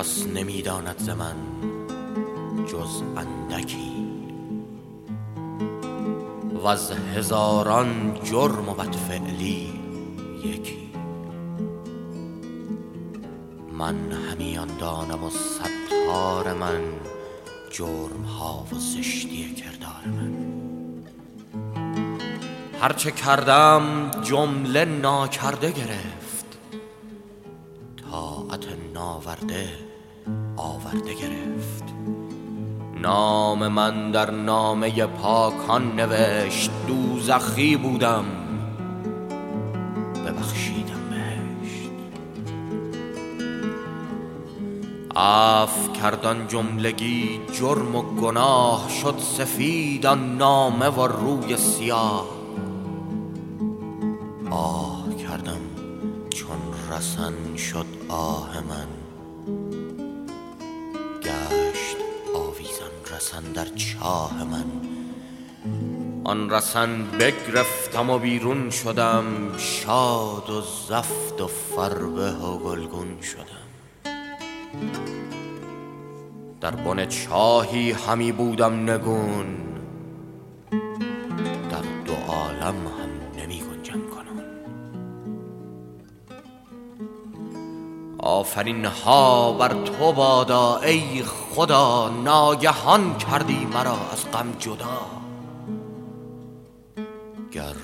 کس نمی‌داند ز من جز اندکی. و از هزاران جرم و بدفعلی یکی. من همیان دانم و ستار من جرم ها و زشتی کردار من. هرچه کردم جمله ناکرده گرفت. طاعت ناورده آورده گرفت. نام من در نامه پاکان نوشت دوزخی بودم. ببخشیدم بهشت. اف کردن جملگی جرم و گناه شد سفید آن نامه و روی سیاه. آه کردم چون رسن شد آه من. رسن در چاه من. آن رسن بگرفتم و بیرون شدم شاد و زفت و فربه و گلگون شدم. در بن چاهی همی بودم نگون در دو عالم آفرین ها بر تو بادا ای خدا ناگهان کردی مرا از غم جدا. گر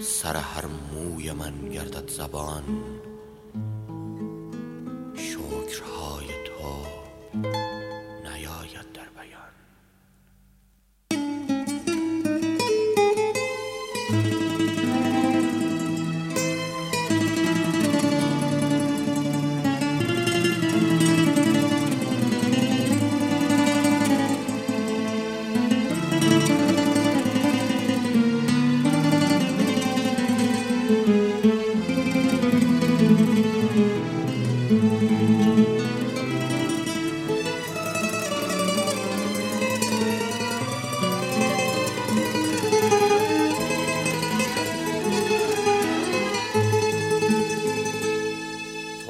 سر هر موی من گردد زبان تو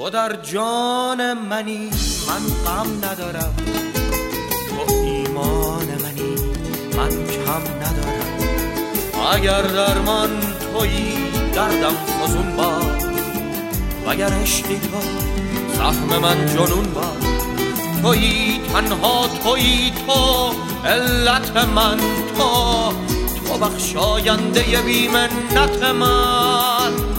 در جان منی من غم ندارم. تو ایمان منی من کم ندارم. اگر درمان تویی دردم فزون باد وگر عشقی تو زخم من جنون باد تویی تنها تویی تو علت من تو. تو بخشاینده بی منت من.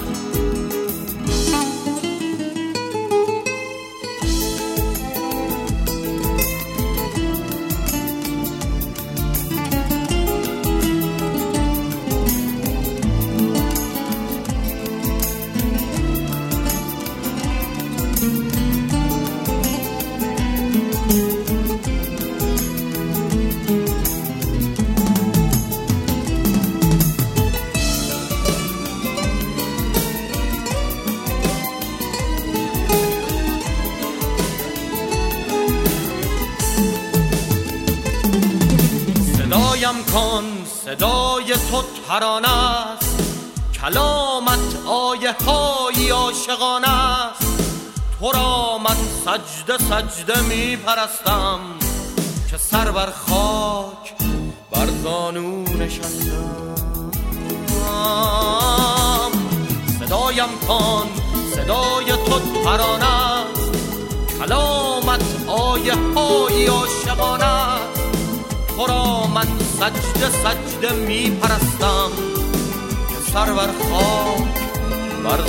کن صدای تو ترانه است. کلامت آیه های عاشقانه است. تو را من سجده سجده می پرستم که سر بر خاک بر زانو نشستم. صدایم کن صدای تو ترانه است. کلامت آیه های عاشقانه است. تو را سجده سجده می پرستم که سر بر خاک بر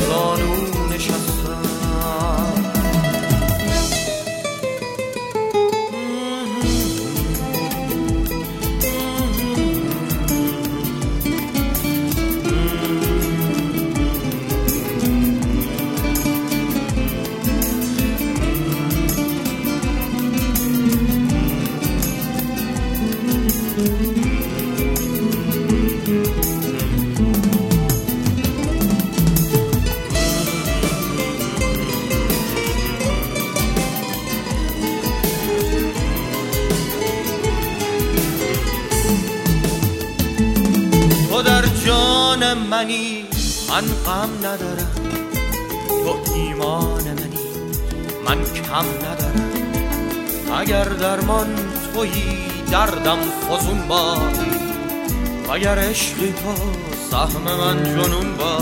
تو در جان منی من غم ندارم. تو ایمان منی من کم ندارم. اگر درمان تویی دردم فزون با اگر عشقی تو سهم من جنون با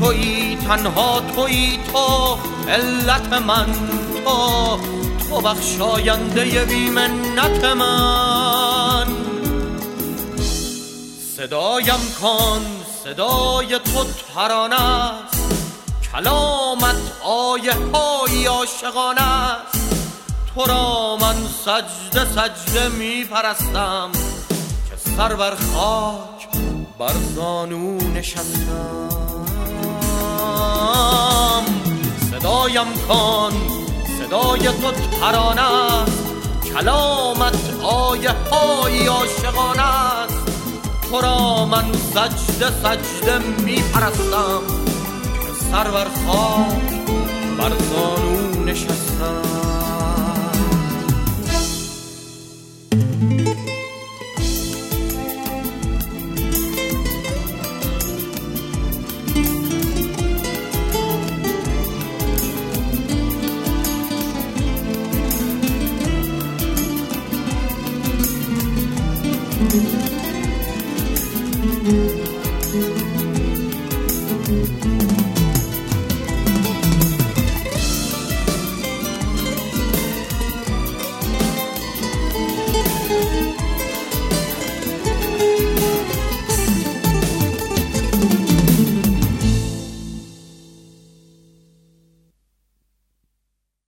تویی تنها تویی تو علت من تو تو بخشاینده بیمنت من. صدایم کن صدای تو ترانه است. کلامت آیه های عاشقانه است. تو را من سجده سجده می پرستم که سر بر خاک بر زانو نشستم. صدایم کن صدای تو ترانه است. کلامت آیه های عاشقانه است. تو را من سجده سجده می پرستم که سر بر خاک بر زانو